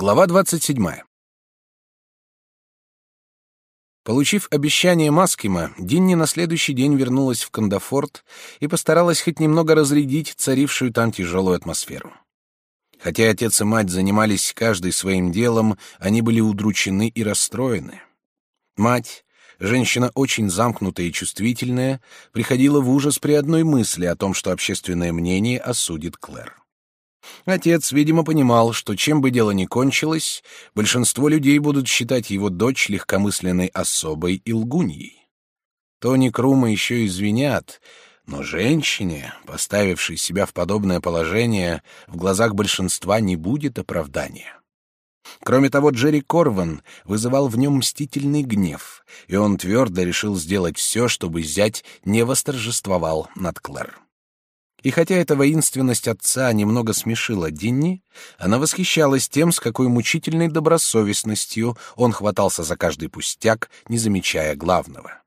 Глава 27. Получив обещание Маскима, Динни на следующий день вернулась в Кандафорт и постаралась хоть немного разрядить царившую там тяжелую атмосферу. Хотя отец и мать занимались каждый своим делом, они были удручены и расстроены. Мать, женщина очень замкнутая и чувствительная, приходила в ужас при одной мысли о том, что общественное мнение осудит Клэр. Отец, видимо, понимал, что чем бы дело ни кончилось, большинство людей будут считать его дочь легкомысленной особой и лгуньей. Тони Крума еще извинят, но женщине, поставившей себя в подобное положение, в глазах большинства не будет оправдания. Кроме того, Джерри Корван вызывал в нем мстительный гнев, и он твердо решил сделать все, чтобы зять не восторжествовал над Клэр. И хотя эта воинственность отца немного смешила Динни, она восхищалась тем, с какой мучительной добросовестностью он хватался за каждый пустяк, не замечая главного.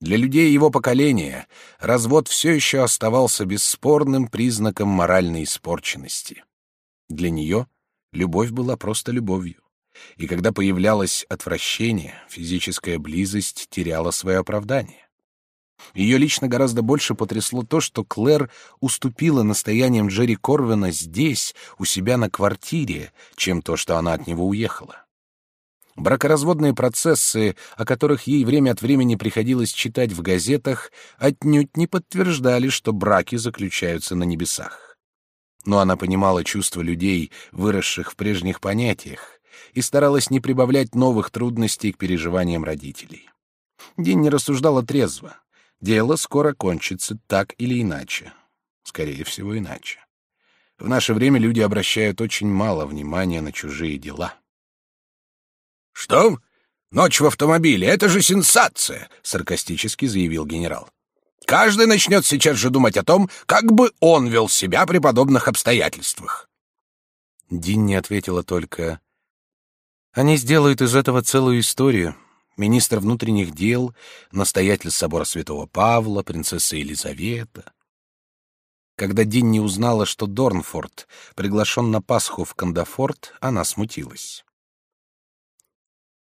Для людей его поколения развод все еще оставался бесспорным признаком моральной испорченности. Для нее любовь была просто любовью. И когда появлялось отвращение, физическая близость теряла свое оправдание. Ее лично гораздо больше потрясло то, что Клэр уступила настояниям Джерри Корвина здесь, у себя на квартире, чем то, что она от него уехала. Бракоразводные процессы, о которых ей время от времени приходилось читать в газетах, отнюдь не подтверждали, что браки заключаются на небесах. Но она понимала чувства людей, выросших в прежних понятиях, и старалась не прибавлять новых трудностей к переживаниям родителей. День не рассуждала трезво. Дело скоро кончится так или иначе. Скорее всего, иначе. В наше время люди обращают очень мало внимания на чужие дела. «Что? Ночь в автомобиле — это же сенсация!» — саркастически заявил генерал. «Каждый начнет сейчас же думать о том, как бы он вел себя при подобных обстоятельствах». Дин не ответила только... «Они сделают из этого целую историю, министр внутренних дел, настоятель собора святого Павла, принцесса Елизавета. Когда Динни узнала, что Дорнфорд приглашен на Пасху в Кандафорт, она смутилась.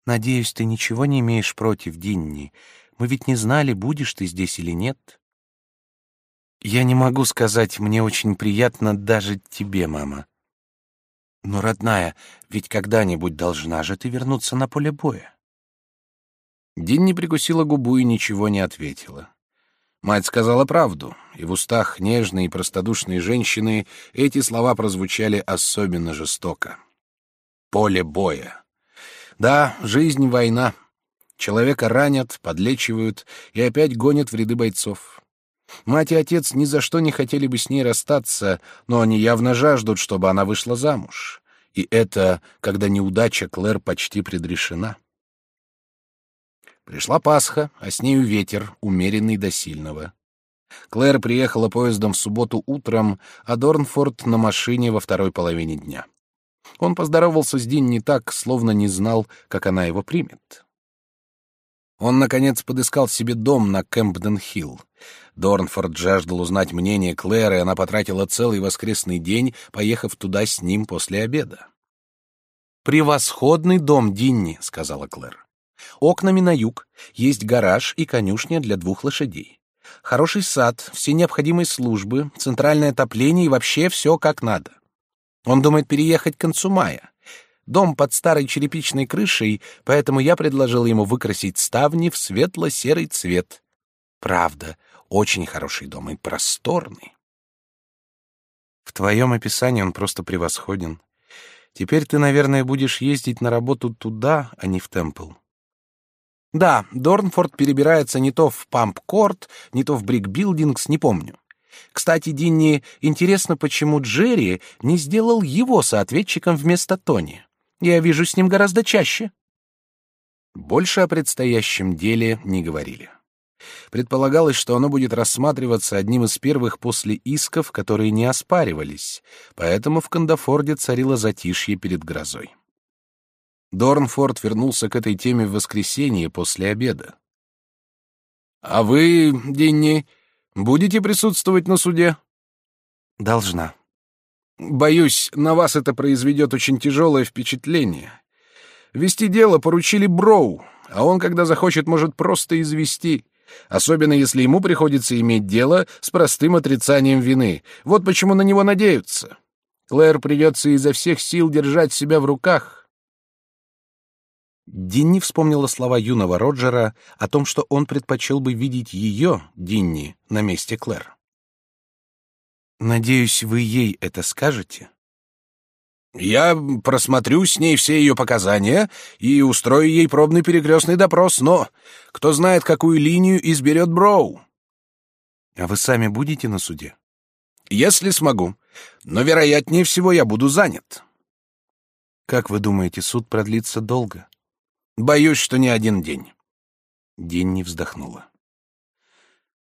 «Надеюсь, ты ничего не имеешь против, Динни. Мы ведь не знали, будешь ты здесь или нет». «Я не могу сказать, мне очень приятно даже тебе, мама». «Но, родная, ведь когда-нибудь должна же ты вернуться на поле боя». Динни прикусила губу и ничего не ответила. Мать сказала правду, и в устах нежной и простодушной женщины эти слова прозвучали особенно жестоко. Поле боя. Да, жизнь — война. Человека ранят, подлечивают и опять гонят в ряды бойцов. Мать и отец ни за что не хотели бы с ней расстаться, но они явно жаждут, чтобы она вышла замуж. И это, когда неудача Клэр почти предрешена. Пришла Пасха, а с нею ветер, умеренный до сильного. Клэр приехала поездом в субботу утром, а Дорнфорд на машине во второй половине дня. Он поздоровался с Дин не так, словно не знал, как она его примет. Он, наконец, подыскал себе дом на Кэмпден-Хилл. Дорнфорд жаждал узнать мнение Клэр, и она потратила целый воскресный день, поехав туда с ним после обеда. «Превосходный дом, Динни», — сказала Клэр. Окнами на юг, есть гараж и конюшня для двух лошадей. Хороший сад, все необходимые службы, центральное отопление и вообще все как надо. Он думает переехать к концу мая. Дом под старой черепичной крышей, поэтому я предложил ему выкрасить ставни в светло-серый цвет. Правда, очень хороший дом и просторный. В твоем описании он просто превосходен. Теперь ты, наверное, будешь ездить на работу туда, а не в Темпл. Да, Дорнфорд перебирается не то в Памп-Корт, не то в Брик-Билдингс, не помню. Кстати, Динни, интересно, почему Джерри не сделал его соответчиком вместо Тони. Я вижу с ним гораздо чаще. Больше о предстоящем деле не говорили. Предполагалось, что оно будет рассматриваться одним из первых после исков, которые не оспаривались, поэтому в Кандафорде царило затишье перед грозой. Дорнфорд вернулся к этой теме в воскресенье после обеда. «А вы, Динни, будете присутствовать на суде?» «Должна». Боюсь, на вас это произведет очень тяжелое впечатление. Вести дело поручили Броу, а он, когда захочет, может просто извести, особенно если ему приходится иметь дело с простым отрицанием вины. Вот почему на него надеются. Клэр придется изо всех сил держать себя в руках. Динни вспомнила слова юного Роджера о том, что он предпочел бы видеть ее, Динни, на месте Клэр. «Надеюсь, вы ей это скажете?» Я просмотрю с ней все ее показания и устрою ей пробный перекрестный допрос, но кто знает, какую линию изберет Броу. А вы сами будете на суде? Если смогу, но вероятнее всего я буду занят. Как вы думаете, суд продлится долго? Боюсь, что не один день. Динни вздохнула.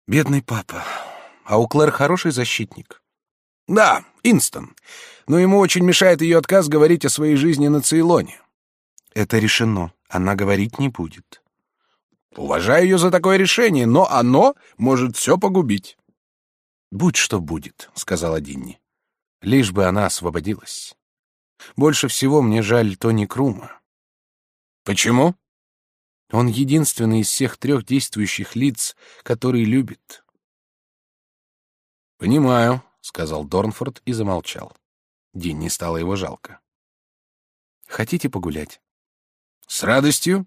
Бедный папа. А у Клэр хороший защитник. Да, Инстон. Но ему очень мешает ее отказ говорить о своей жизни на Цейлоне. Это решено. Она говорить не будет. Уважаю ее за такое решение, но оно может все погубить. Будь что будет, сказала Динни. Лишь бы она освободилась. Больше всего мне жаль Тони Крума. Почему? Он единственный из всех трех действующих лиц, который любит. Понимаю, сказал Дорнфорд и замолчал. Динни стало его жалко. Хотите погулять? С радостью.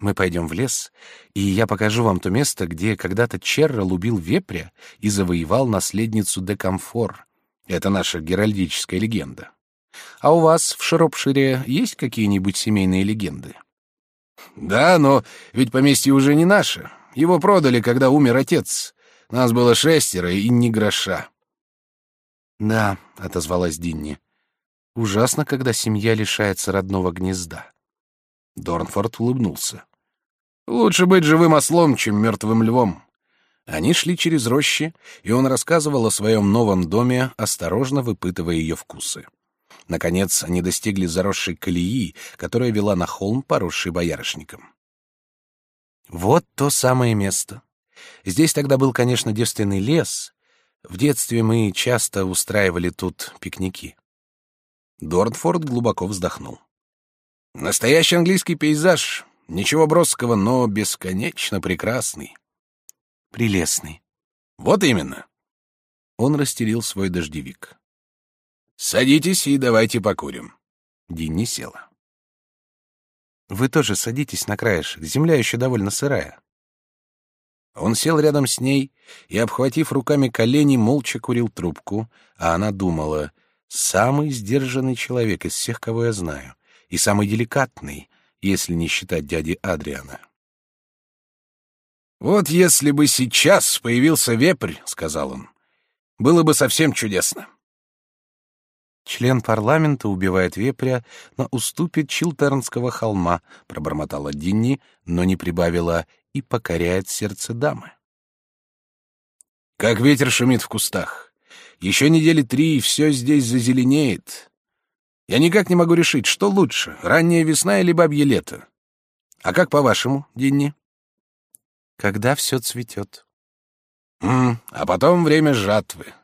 Мы пойдем в лес, и я покажу вам то место, где когда-то Черрел убил вепря и завоевал наследницу Декамфор. Это наша геральдическая легенда. А у вас в Шропшире есть какие-нибудь семейные легенды? Да, но ведь поместье уже не наше. Его продали, когда умер отец. Нас было шестеро и ни гроша. Да, отозвалась Динни. Ужасно, когда семья лишается родного гнезда. Дорнфорд улыбнулся. Лучше быть живым ослом, чем мертвым львом. Они шли через рощи, и он рассказывал о своем новом доме, осторожно выпытывая ее вкусы. Наконец, они достигли заросшей колеи, которая вела на холм, поросший боярышником. Вот то самое место. Здесь тогда был, конечно, девственный лес, в детстве мы часто устраивали тут пикники. Дорнфорд глубоко вздохнул. Настоящий английский пейзаж. Ничего броского, но бесконечно прекрасный. Прелестный. Вот именно. Он расстелил свой дождевик. Садитесь и давайте покурим. Динни села. Вы тоже садитесь на краешек. Земля еще довольно сырая. Он сел рядом с ней и, обхватив руками колени, молча курил трубку, а она думала, самый сдержанный человек из всех, кого я знаю, и самый деликатный, если не считать дяди Адриана. «Вот если бы сейчас появился вепрь, — сказал он, — было бы совсем чудесно». «Член парламента убивает вепря на уступе Чилтернского холма», — пробормотала Динни, но не прибавила и покоряет сердце дамы. Как ветер шумит в кустах. Еще недели три, и все здесь зазеленеет. Я никак не могу решить, что лучше, ранняя весна или бабье лето. А как по-вашему, Динни? Когда все цветет. М а потом время жатвы.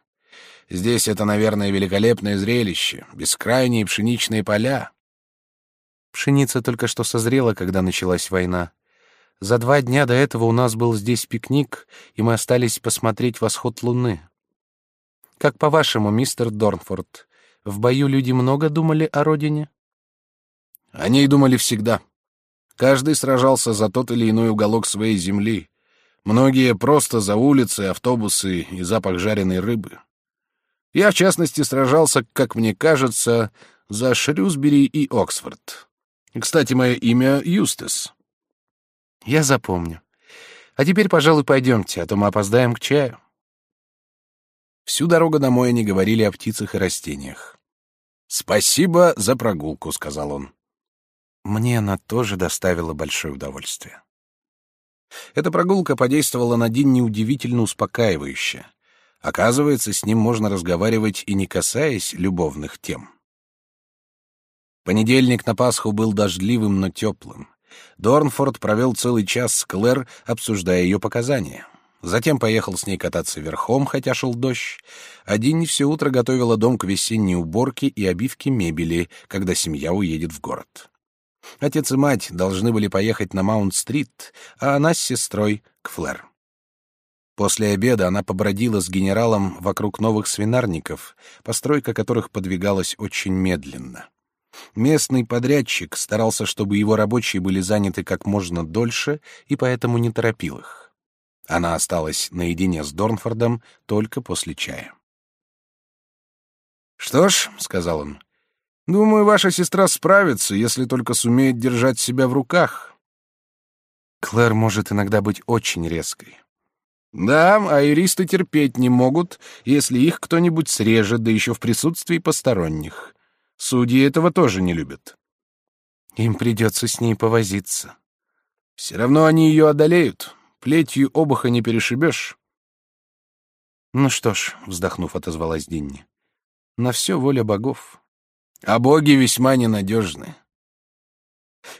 Здесь это, наверное, великолепное зрелище, бескрайние пшеничные поля. Пшеница только что созрела, когда началась война. За два дня до этого у нас был здесь пикник, и мы остались посмотреть восход луны. Как по-вашему, мистер Дорнфорд, в бою люди много думали о родине? Они и думали всегда. Каждый сражался за тот или иной уголок своей земли. Многие просто за улицы, автобусы и запах жареной рыбы. Я, в частности, сражался, как мне кажется, за Шрюсбери и Оксфорд. Кстати, мое имя Юстас. Я запомню. А теперь, пожалуй, пойдемте, а то мы опоздаем к чаю. Всю дорогу домой они говорили о птицах и растениях. «Спасибо за прогулку», — сказал он. Мне она тоже доставила большое удовольствие. Эта прогулка подействовала на Дин неудивительно успокаивающе. Оказывается, с ним можно разговаривать и не касаясь любовных тем. Понедельник на Пасху был дождливым, но теплым. Дорнфорд провел целый час с Клэр, обсуждая ее показания. Затем поехал с ней кататься верхом, хотя шел дождь, а Динни все утро готовила дом к весенней уборке и обивке мебели, когда семья уедет в город. Отец и мать должны были поехать на Маунт-стрит, а она с сестрой — к Флэр. После обеда она побродила с генералом вокруг новых свинарников, постройка которых подвигалась очень медленно. Местный подрядчик старался, чтобы его рабочие были заняты как можно дольше, и поэтому не торопил их. Она осталась наедине с Дорнфордом только после чая. «Что ж», — сказал он, — «думаю, ваша сестра справится, если только сумеет держать себя в руках». Клэр может иногда быть очень резкой. Да, а юристы терпеть не могут, если их кто-нибудь срежет, да еще в присутствии посторонних. Судьи этого тоже не любят. Им придется с ней повозиться. Все равно они ее одолеют. Плетью обуха не перешибешь. Ну что ж, вздохнув, отозвалась Динни. На все воля богов. А боги весьма ненадежны.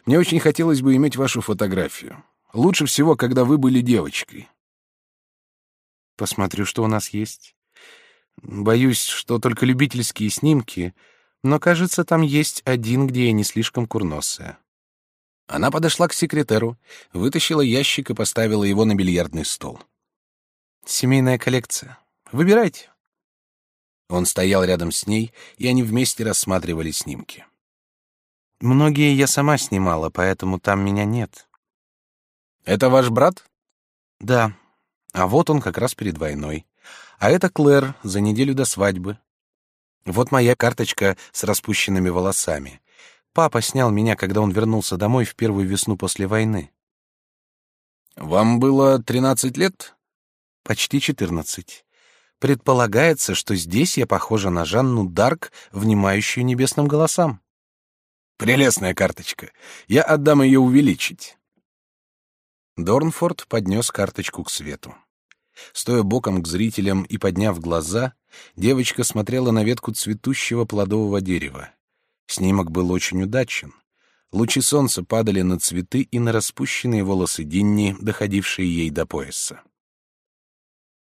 Мне очень хотелось бы иметь вашу фотографию. Лучше всего, когда вы были девочкой. Посмотрю, что у нас есть. Боюсь, что только любительские снимки — но, кажется, там есть один, где я не слишком курносая. Она подошла к секретеру, вытащила ящик и поставила его на бильярдный стол. «Семейная коллекция. Выбирайте». Он стоял рядом с ней, и они вместе рассматривали снимки. «Многие я сама снимала, поэтому там меня нет». «Это ваш брат?» «Да. А вот он как раз перед войной. А это Клэр за неделю до свадьбы. Вот моя карточка с распущенными волосами. Папа снял меня, когда он вернулся домой в первую весну после войны. Вам было тринадцать лет? Почти четырнадцать. Предполагается, что здесь я похожа на Жанну Дарк, внимающую небесным голосам. Прелестная карточка. Я отдам ее увеличить. Дорнфорд поднес карточку к свету. Стоя боком к зрителям и подняв глаза, девочка смотрела на ветку цветущего плодового дерева. Снимок был очень удачен. Лучи солнца падали на цветы и на распущенные волосы Динни, доходившие ей до пояса.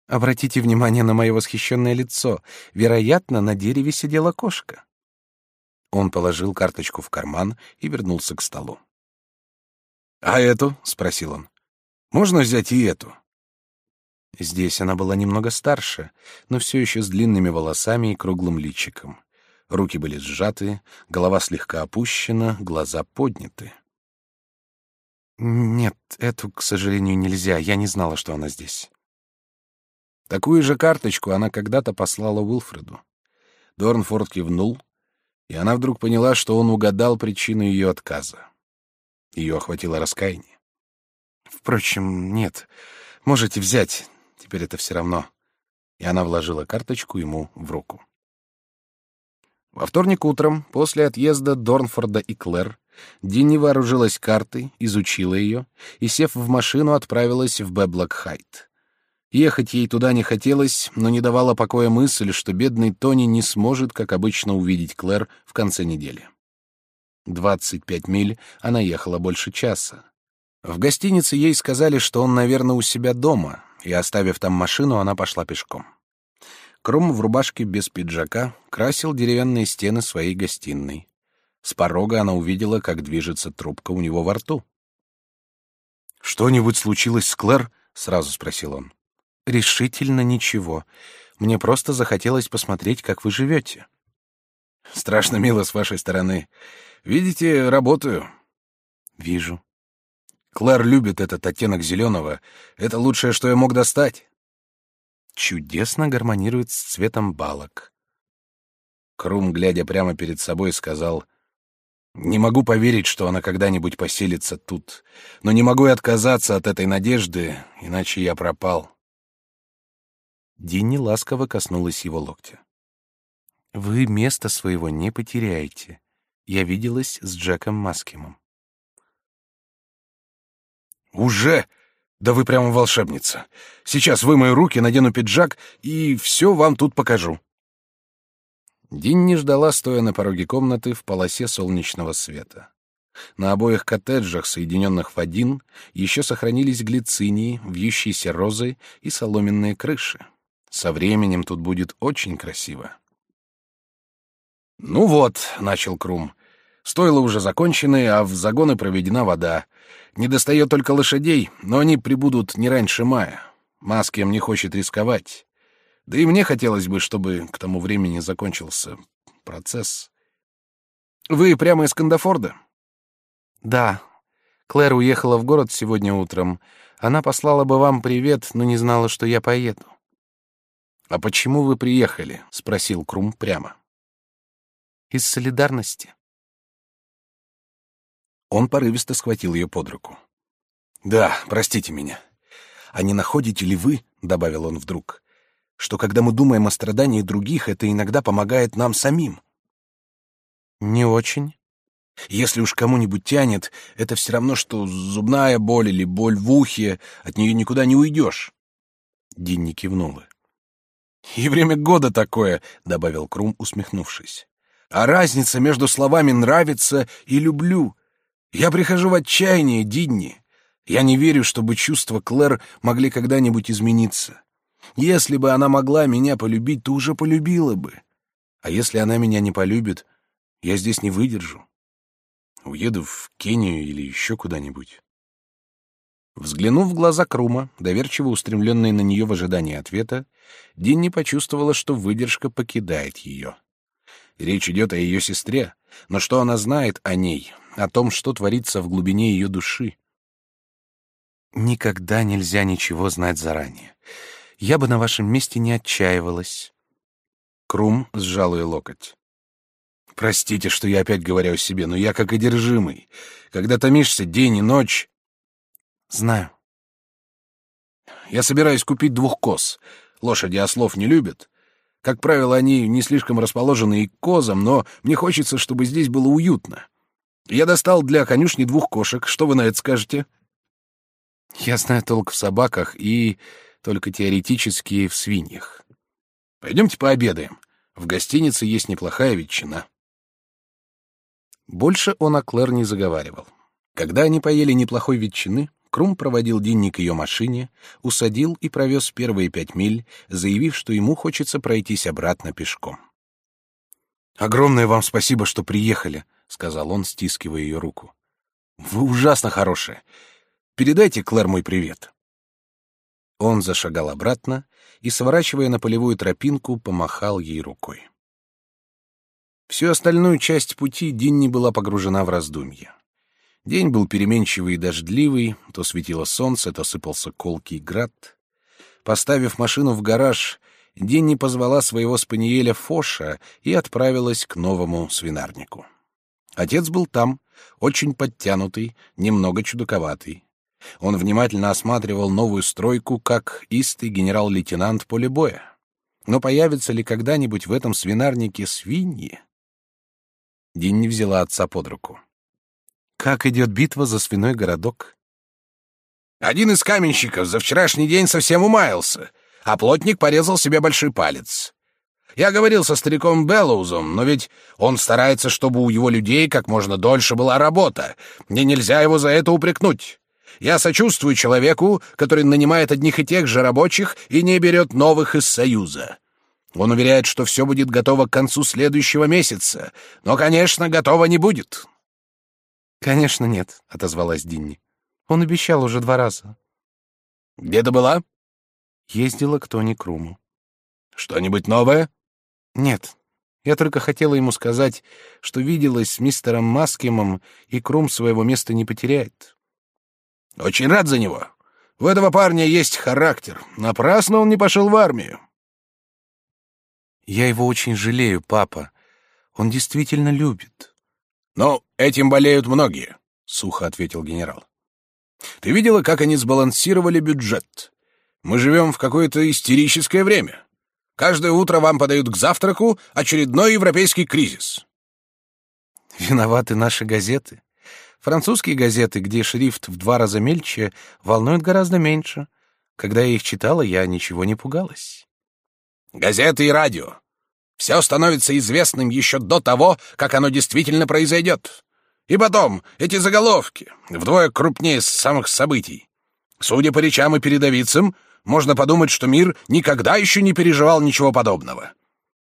Обратите внимание на мое восхищенное лицо. Вероятно, на дереве сидела кошка. Он положил карточку в карман и вернулся к столу. «А эту?» — спросил он. «Можно взять и эту?» Здесь она была немного старше, но все еще с длинными волосами и круглым личиком. Руки были сжаты, голова слегка опущена, глаза подняты. Нет, эту, к сожалению, нельзя. Я не знала, что она здесь. Такую же карточку она когда-то послала Уилфреду. Дорнфорд кивнул, и она вдруг поняла, что он угадал причину ее отказа. Ее охватило раскаяние. Впрочем, нет. Можете взять. Теперь это все равно. И она вложила карточку ему в руку. Во вторник утром, после отъезда Дорнфорда и Клэр, Динни вооружилась картой, изучила ее и, сев в машину, отправилась в Бэблок-Хайт. Ехать ей туда не хотелось, но не давала покоя мысль, что бедный Тони не сможет, как обычно, увидеть Клэр в конце недели. Двадцать пять миль она ехала больше часа. В гостинице ей сказали, что он, наверное, у себя дома, и, оставив там машину, она пошла пешком. Крум в рубашке без пиджака красил деревянные стены своей гостиной. С порога она увидела, как движется трубка у него во рту. «Что-нибудь случилось с Клэр?» — сразу спросил он. «Решительно ничего. Мне просто захотелось посмотреть, как вы живете». «Страшно мило с вашей стороны. Видите, работаю». «Вижу. Клэр любит этот оттенок зеленого. Это лучшее, что я мог достать. Чудесно гармонирует с цветом балок. Крум, глядя прямо перед собой, сказал, «Не могу поверить, что она когда-нибудь поселится тут, но не могу и отказаться от этой надежды, иначе я пропал». Динни ласково коснулась его локтя. «Вы места своего не потеряете. Я виделась с Джеком Маскимом. «Уже? Да вы прямо волшебница. Сейчас вымою руки, надену пиджак и все вам тут покажу». Динни ждала, стоя на пороге комнаты в полосе солнечного света. На обоих коттеджах, соединенных в один, еще сохранились глицинии, вьющиеся розы и соломенные крыши. Со временем тут будет очень красиво. «Ну вот», — начал Крум, — «стойла уже закончены, а в загоны проведена вода. Не достает только лошадей, но они прибудут не раньше мая. Маскем не хочет рисковать. Да и мне хотелось бы, чтобы к тому времени закончился процесс. Вы прямо из Кандафорда?» Да. Клэр уехала в город сегодня утром. Она послала бы вам привет, но не знала, что я поеду. А почему вы приехали? спросил Крум прямо. Из солидарности. Он порывисто схватил ее под руку. Да, простите меня. А не находите ли вы, добавил он вдруг, что когда мы думаем о страдании других, это иногда помогает нам самим? Не очень. Если уж кому-нибудь тянет, это все равно, что зубная боль или боль в ухе, от нее никуда не уйдешь. Динни кивнула. «И время года такое», — добавил Крум, усмехнувшись. «А разница между словами «нравится» и «люблю». Я прихожу в отчаяние, Динни. Я не верю, чтобы чувства Клэр могли когда-нибудь измениться. Если бы она могла меня полюбить, то уже полюбила бы. А если она меня не полюбит, я здесь не выдержу. Уеду в Кению или еще куда-нибудь. Взглянув в глаза Крума, доверчиво устремленные на нее в ожидании ответа, Динни почувствовала, что выдержка покидает ее. Речь идет о ее сестре, но что она знает о ней, о том, что творится в глубине ее души? Никогда нельзя ничего знать заранее. Я бы на вашем месте не отчаивалась. Крум сжал ее локоть. Простите, что я опять говорю о себе, но я как одержимый. Когда томишься день и ночь... Знаю. Я собираюсь купить двух коз. Лошади ослов не любят. Как правило, они не слишком расположены и к козам, но мне хочется, чтобы здесь было уютно. Я достал для конюшни двух кошек. Что вы на это скажете? Я знаю толк в собаках и только теоретически в свиньях. Пойдемте пообедаем. В гостинице есть неплохая ветчина. Больше он о Клэр не заговаривал. Когда они поели неплохой ветчины, Крум проводил Динни к ее машине, усадил и провез первые пять миль, заявив, что ему хочется пройтись обратно пешком. «Огромное вам спасибо, что приехали», — сказал он, стискивая ее руку. «Вы ужасно хорошая. Передайте Клэр мой привет». Он зашагал обратно и, сворачивая на полевую тропинку, помахал ей рукой. Всю остальную часть пути Динни была погружена в раздумья. День был переменчивый и дождливый, то светило солнце, то сыпался колкий град. Поставив машину в гараж, Динни позвала своего спаниеля Фоша и отправилась к новому свинарнику. Отец был там, очень подтянутый, немного чудаковатый. Он внимательно осматривал новую стройку, как истый генерал-лейтенант поля боя. Но появится ли когда-нибудь в этом свинарнике свиньи? Динни взяла отца под руку. «Как идет битва за свиной городок?» «Один из каменщиков за вчерашний день совсем умаялся, а плотник порезал себе большой палец. Я говорил со стариком Беллоузом, но ведь он старается, чтобы у его людей как можно дольше была работа. Мне нельзя его за это упрекнуть. Я сочувствую человеку, который нанимает одних и тех же рабочих и не берет новых из Союза. Он уверяет, что все будет готово к концу следующего месяца, но, конечно, готово не будет. Конечно, нет, отозвалась Динни. Он обещал уже два раза. Где ты была? Ездила к Тони Круму. Что-нибудь новое? Нет. Я только хотела ему сказать, что виделась с мистером Маскимом, и Крум своего места не потеряет. Очень рад за него. У этого парня есть характер. Напрасно он не пошел в армию. Я его очень жалею, папа. Он действительно любит. Но этим болеют многие, сухо ответил генерал. Ты видела, как они сбалансировали бюджет? Мы живем в какое-то истерическое время. Каждое утро вам подают к завтраку очередной европейский кризис. Виноваты наши газеты. Французские газеты, где шрифт в два раза мельче, волнуют гораздо меньше. Когда я их читала, я ничего не пугалась. Газеты и радио. Все становится известным еще до того, как оно действительно произойдет. И потом, эти заголовки, вдвое крупнее самых событий. Судя по речам и передовицам, можно подумать, что мир никогда еще не переживал ничего подобного.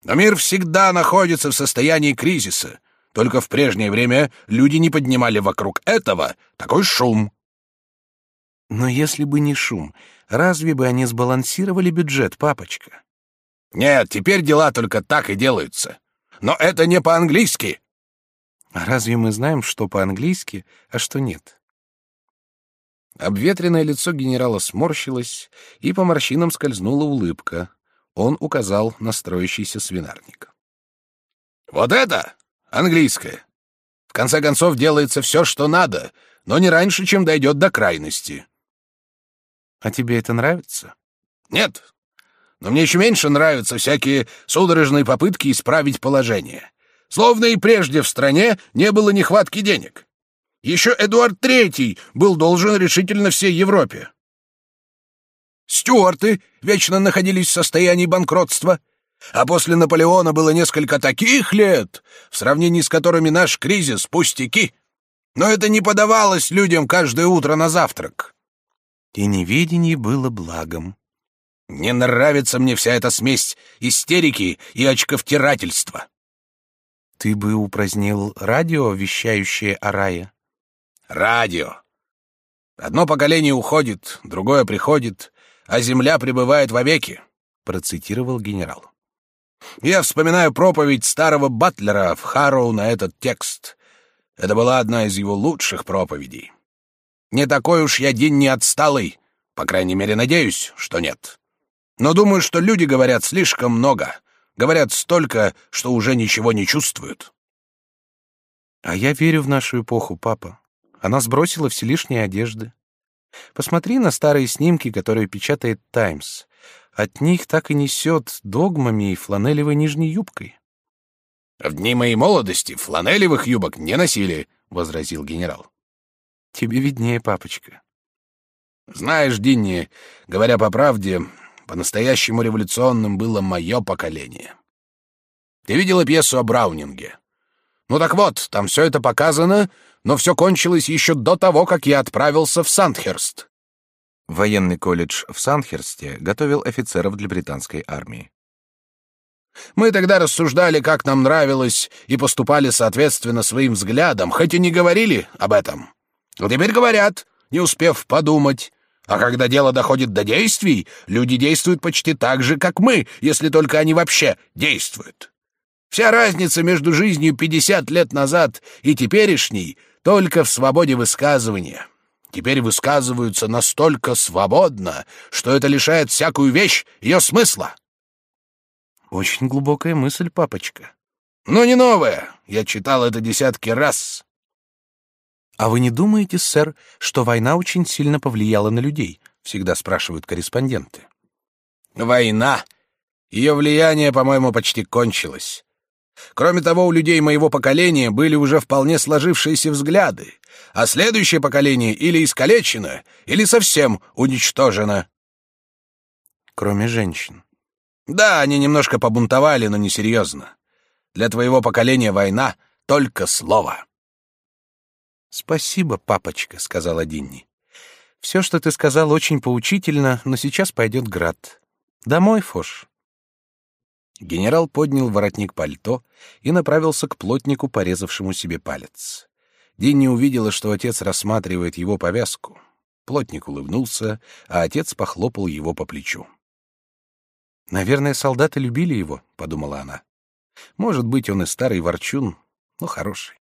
Но мир всегда находится в состоянии кризиса. Только в прежнее время люди не поднимали вокруг этого такой шум. Но если бы не шум, разве бы они сбалансировали бюджет, папочка? Нет, теперь дела только так и делаются. Но это не по-английски. А разве мы знаем, что по-английски, а что нет? Обветренное лицо генерала сморщилось, и по морщинам скользнула улыбка. Он указал на строящийся свинарник. «Вот это английское. В конце концов, делается все, что надо, но не раньше, чем дойдет до крайности». «А тебе это нравится?» «Нет. Но мне еще меньше нравятся всякие судорожные попытки исправить положение. Словно и прежде в стране не было нехватки денег. Еще Эдуард Третий был должен решительно всей Европе. Стюарты вечно находились в состоянии банкротства, а после Наполеона было несколько таких лет, в сравнении с которыми наш кризис — пустяки. Но это не подавалось людям каждое утро на завтрак. И неведение было благом. Не нравится мне вся эта смесь истерики и очковтирательства. Ты бы упразднил радио, вещающее о рае? Радио. Одно поколение уходит, другое приходит, а земля пребывает вовеки, процитировал генерал. Я вспоминаю проповедь старого батлера в Харроу на этот текст. Это была одна из его лучших проповедей. Не такой уж я день не отсталый, по крайней мере, надеюсь, что нет. Но думаю, что люди говорят слишком много, говорят столько, что уже ничего не чувствуют. А я верю в нашу эпоху, папа. Она сбросила все лишние одежды. Посмотри на старые снимки, которые печатает «Таймс». От них так и несет догмами и фланелевой нижней юбкой. «В дни моей молодости фланелевых юбок не носили», — возразил генерал. «Тебе виднее, папочка». «Знаешь, Динни, говоря по правде, по-настоящему революционным было мое поколение. Ты видела пьесу о Браунинге? Ну так вот, там все это показано, но все кончилось еще до того, как я отправился в Сандхерст. Военный колледж в Сандхерсте готовил офицеров для британской армии. Мы тогда рассуждали, как нам нравилось, и поступали соответственно своим взглядам, хоть и не говорили об этом. Но теперь говорят, не успев подумать. А когда дело доходит до действий, люди действуют почти так же, как мы, если только они вообще действуют. Вся разница между жизнью 50 лет назад и теперешней только в свободе высказывания. Теперь высказываются настолько свободно, что это лишает всякую вещь ее смысла. Очень глубокая мысль, папочка. Но не новая. Я читал это десятки раз. А вы не думаете, сэр, что война очень сильно повлияла на людей? Всегда спрашивают корреспонденты. Война. Ее влияние, по-моему, почти кончилось. Кроме того, у людей моего поколения были уже вполне сложившиеся взгляды, а следующее поколение или искалечено, или совсем уничтожено. Кроме женщин. Да, они немножко побунтовали, но не серьезно. Для твоего поколения война — только слово. «Спасибо, папочка», — сказала Динни. «Все, что ты сказал, очень поучительно, но сейчас пойдет град. Домой, Фош». Генерал поднял воротник пальто и направился к плотнику, порезавшему себе палец. Динни увидела, что отец рассматривает его повязку. Плотник улыбнулся, а отец похлопал его по плечу. «Наверное, солдаты любили его», — подумала она. «Может быть, он и старый ворчун, но хороший».